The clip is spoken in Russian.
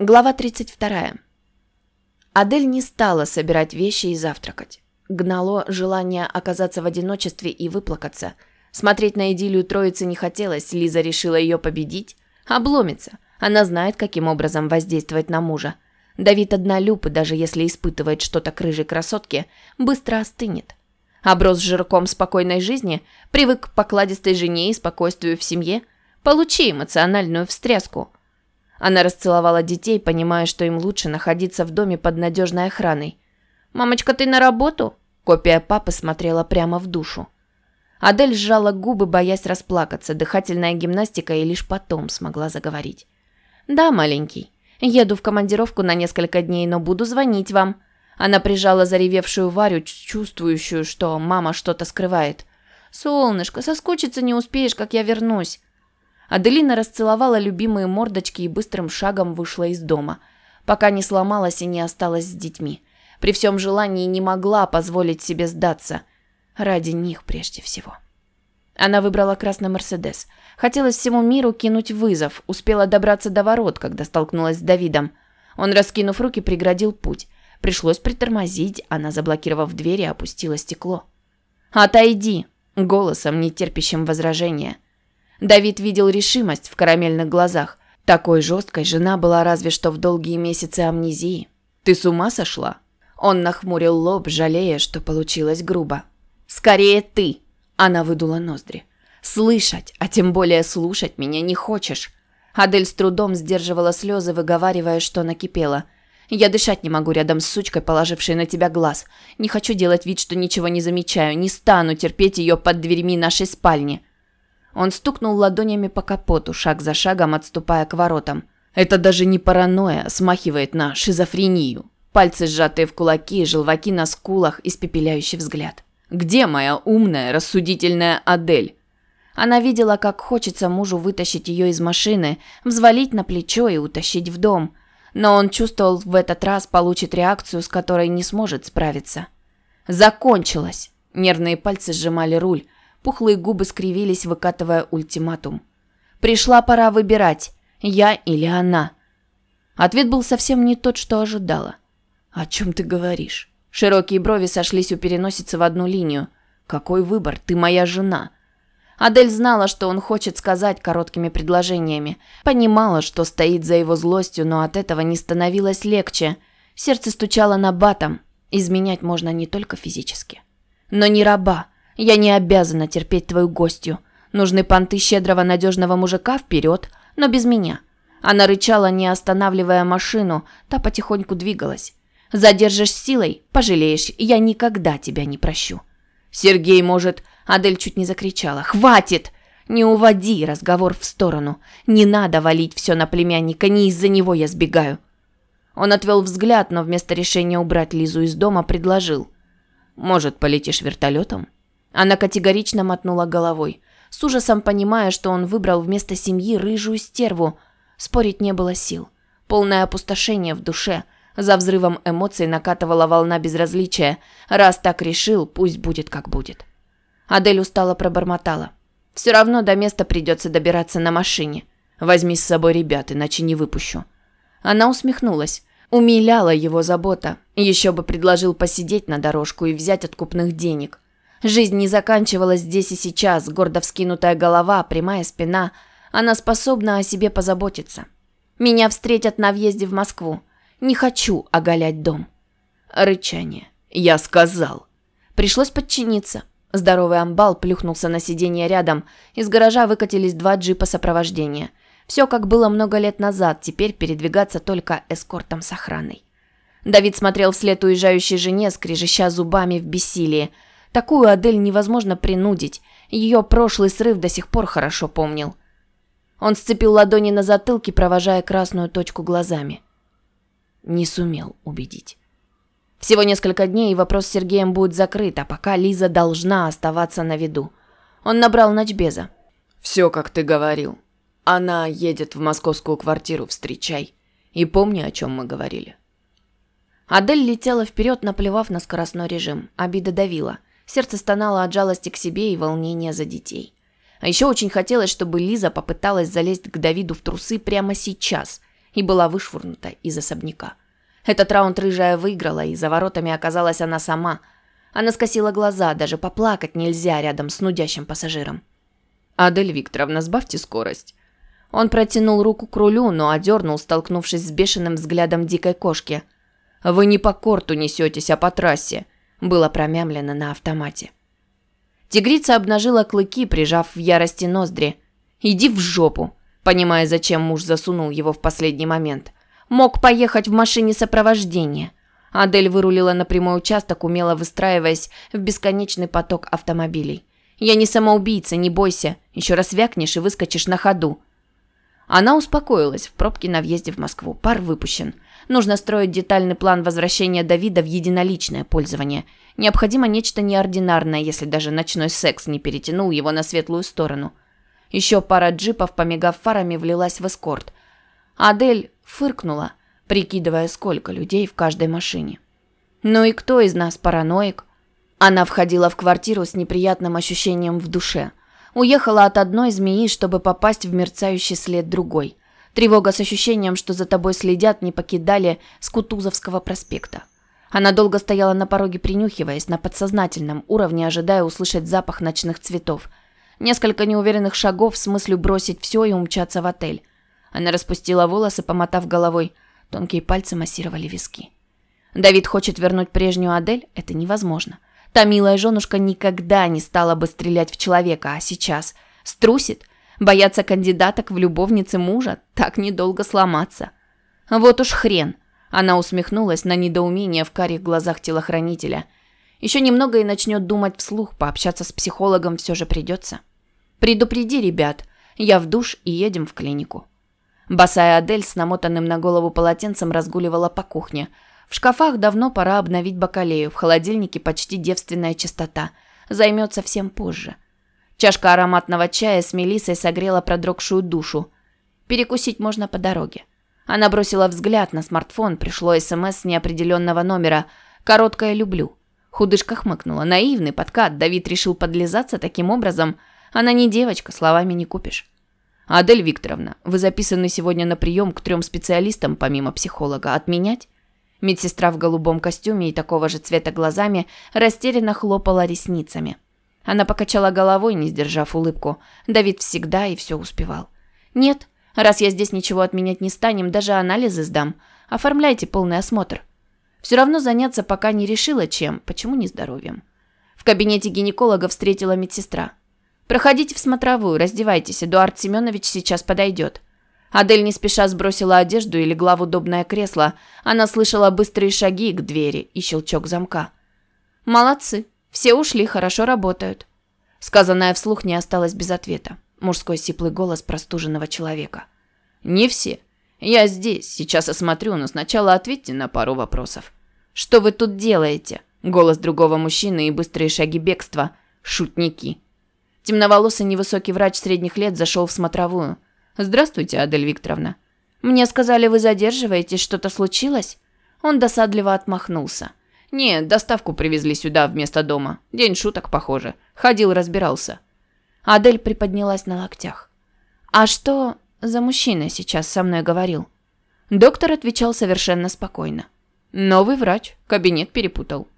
Глава 32. Адель не стала собирать вещи и завтракать. Гнало желание оказаться в одиночестве и выплакаться. Смотреть на идиллию троицы не хотелось, Лиза решила ее победить. Обломится. Она знает, каким образом воздействовать на мужа. Давид однолюб, и даже если испытывает что-то к рыжей красотке, быстро остынет. Оброс жирком спокойной жизни, привык к покладистой жене и спокойствию в семье. Получи эмоциональную встряску – она расцеловала детей, понимая, что им лучше находиться в доме под надежной охраной. «Мамочка, ты на работу?» Копия папы смотрела прямо в душу. Адель сжала губы, боясь расплакаться. Дыхательная гимнастика и лишь потом смогла заговорить. «Да, маленький. Еду в командировку на несколько дней, но буду звонить вам». Она прижала заревевшую Варю, чувствующую, что мама что-то скрывает. «Солнышко, соскучиться не успеешь, как я вернусь». Аделина расцеловала любимые мордочки и быстрым шагом вышла из дома, пока не сломалась и не осталась с детьми. При всем желании не могла позволить себе сдаться. Ради них прежде всего. Она выбрала красный Мерседес. Хотелось всему миру кинуть вызов. Успела добраться до ворот, когда столкнулась с Давидом. Он, раскинув руки, преградил путь. Пришлось притормозить, она, заблокировав двери, опустила стекло. «Отойди!» – голосом, не терпящим возражения – Давид видел решимость в карамельных глазах. Такой жесткой жена была разве что в долгие месяцы амнезии. «Ты с ума сошла?» Он нахмурил лоб, жалея, что получилось грубо. «Скорее ты!» Она выдула ноздри. «Слышать, а тем более слушать меня не хочешь». Адель с трудом сдерживала слезы, выговаривая, что накипела. «Я дышать не могу рядом с сучкой, положившей на тебя глаз. Не хочу делать вид, что ничего не замечаю. Не стану терпеть ее под дверьми нашей спальни. Он стукнул ладонями по капоту, шаг за шагом отступая к воротам. Это даже не паранойя, смахивает на шизофрению. Пальцы сжатые в кулаки, желваки на скулах, испепеляющий взгляд. «Где моя умная, рассудительная Адель?» Она видела, как хочется мужу вытащить ее из машины, взвалить на плечо и утащить в дом. Но он чувствовал, в этот раз получит реакцию, с которой не сможет справиться. «Закончилось!» Нервные пальцы сжимали руль. Пухлые губы скривились, выкатывая ультиматум. Пришла пора выбирать, я или она. Ответ был совсем не тот, что ожидала. «О чем ты говоришь?» Широкие брови сошлись у переносицы в одну линию. «Какой выбор? Ты моя жена!» Адель знала, что он хочет сказать короткими предложениями. Понимала, что стоит за его злостью, но от этого не становилось легче. Сердце стучало на батом. Изменять можно не только физически. Но не раба. Я не обязана терпеть твою гостью. Нужны понты щедрого надежного мужика вперед, но без меня. Она рычала, не останавливая машину, та потихоньку двигалась. Задержишь силой, пожалеешь, я никогда тебя не прощу. Сергей может... Адель чуть не закричала. «Хватит! Не уводи разговор в сторону. Не надо валить все на племянника, не из-за него я сбегаю». Он отвел взгляд, но вместо решения убрать Лизу из дома предложил. «Может, полетишь вертолетом?» Она категорично мотнула головой, с ужасом понимая, что он выбрал вместо семьи рыжую стерву. Спорить не было сил. Полное опустошение в душе. За взрывом эмоций накатывала волна безразличия. Раз так решил, пусть будет как будет. Адель устало пробормотала. «Все равно до места придется добираться на машине. Возьми с собой ребят, иначе не выпущу». Она усмехнулась. Умиляла его забота. Еще бы предложил посидеть на дорожку и взять откупных денег. Жизнь не заканчивалась здесь и сейчас, гордо вскинутая голова, прямая спина. Она способна о себе позаботиться. Меня встретят на въезде в Москву. Не хочу оголять дом. Рычание. Я сказал. Пришлось подчиниться. Здоровый амбал плюхнулся на сиденье рядом. Из гаража выкатились два джипа сопровождения. Все как было много лет назад, теперь передвигаться только эскортом с охраной. Давид смотрел вслед уезжающей жене, скрежеща зубами в бессилии – Такую Адель невозможно принудить. Ее прошлый срыв до сих пор хорошо помнил. Он сцепил ладони на затылке, провожая красную точку глазами. Не сумел убедить. Всего несколько дней, и вопрос с Сергеем будет закрыт, а пока Лиза должна оставаться на виду. Он набрал ночбеза. «Все, как ты говорил. Она едет в московскую квартиру, встречай. И помни, о чем мы говорили». Адель летела вперед, наплевав на скоростной режим. Обида давила. Сердце стонало от жалости к себе и волнения за детей. А еще очень хотелось, чтобы Лиза попыталась залезть к Давиду в трусы прямо сейчас. и была вышвырнута из особняка. Этот раунд рыжая выиграла, и за воротами оказалась она сама. Она скосила глаза, даже поплакать нельзя рядом с нудящим пассажиром. «Адель Викторовна, сбавьте скорость». Он протянул руку к рулю, но одернул, столкнувшись с бешеным взглядом дикой кошки. «Вы не по корту несетесь, а по трассе», – было промямлено на автомате. Тигрица обнажила клыки, прижав в ярости ноздри. «Иди в жопу», понимая, зачем муж засунул его в последний момент. Мог поехать в машине сопровождения. Адель вырулила на прямой участок, умело выстраиваясь в бесконечный поток автомобилей. «Я не самоубийца, не бойся. Еще раз вякнешь и выскочишь на ходу». Она успокоилась в пробке на въезде в Москву. Пар выпущен. Нужно строить детальный план возвращения Давида в единоличное пользование. Необходимо нечто неординарное, если даже ночной секс не перетянул его на светлую сторону. Еще пара джипов, помигав фарами, влилась в эскорт. Адель фыркнула, прикидывая, сколько людей в каждой машине. «Ну и кто из нас параноик?» Она входила в квартиру с неприятным ощущением в душе. Уехала от одной змеи, чтобы попасть в мерцающий след другой. Тревога с ощущением, что за тобой следят, не покидали с Кутузовского проспекта. Она долго стояла на пороге, принюхиваясь на подсознательном уровне, ожидая услышать запах ночных цветов. Несколько неуверенных шагов с мыслью бросить все и умчаться в отель. Она распустила волосы, помотав головой. Тонкие пальцы массировали виски. Давид хочет вернуть прежнюю Адель? Это невозможно. Та милая женушка никогда не стала бы стрелять в человека, а сейчас струсит. Бояться кандидаток в любовнице мужа? Так недолго сломаться. Вот уж хрен. Она усмехнулась на недоумение в карих глазах телохранителя. Еще немного и начнет думать вслух, пообщаться с психологом все же придется. «Предупреди ребят, я в душ и едем в клинику». Босая Адель с намотанным на голову полотенцем разгуливала по кухне. В шкафах давно пора обновить бакалею, в холодильнике почти девственная чистота. Займет совсем позже. Чашка ароматного чая с мелиссой согрела продрогшую душу. Перекусить можно по дороге. Она бросила взгляд на смартфон, пришло СМС с неопределенного номера. Короткое «люблю». Худышка хмыкнула. Наивный подкат. Давид решил подлизаться таким образом. Она не девочка, словами не купишь. «Адель Викторовна, вы записаны сегодня на прием к трем специалистам, помимо психолога. Отменять?» Медсестра в голубом костюме и такого же цвета глазами растерянно хлопала ресницами. Она покачала головой, не сдержав улыбку. Давид всегда и все успевал. «Нет, раз я здесь ничего отменять не станем, даже анализы сдам. Оформляйте полный осмотр». Все равно заняться пока не решила чем, почему не здоровьем. В кабинете гинеколога встретила медсестра. «Проходите в смотровую, раздевайтесь, Эдуард Семенович сейчас подойдет». Адель не спеша сбросила одежду и легла в удобное кресло. Она слышала быстрые шаги к двери и щелчок замка. «Молодцы, все ушли, хорошо работают». Сказанное вслух не осталось без ответа. Мужской сиплый голос простуженного человека. «Не все. Я здесь, сейчас осмотрю, но сначала ответьте на пару вопросов». «Что вы тут делаете?» Голос другого мужчины и быстрые шаги бегства. «Шутники». Темноволосый невысокий врач средних лет зашел в смотровую. «Здравствуйте, Адель Викторовна». «Мне сказали, вы задерживаетесь, что-то случилось?» Он досадливо отмахнулся. «Нет, доставку привезли сюда вместо дома. День шуток, похоже. Ходил, разбирался». Адель приподнялась на локтях. «А что за мужчина сейчас со мной говорил?» Доктор отвечал совершенно спокойно. «Новый врач. Кабинет перепутал.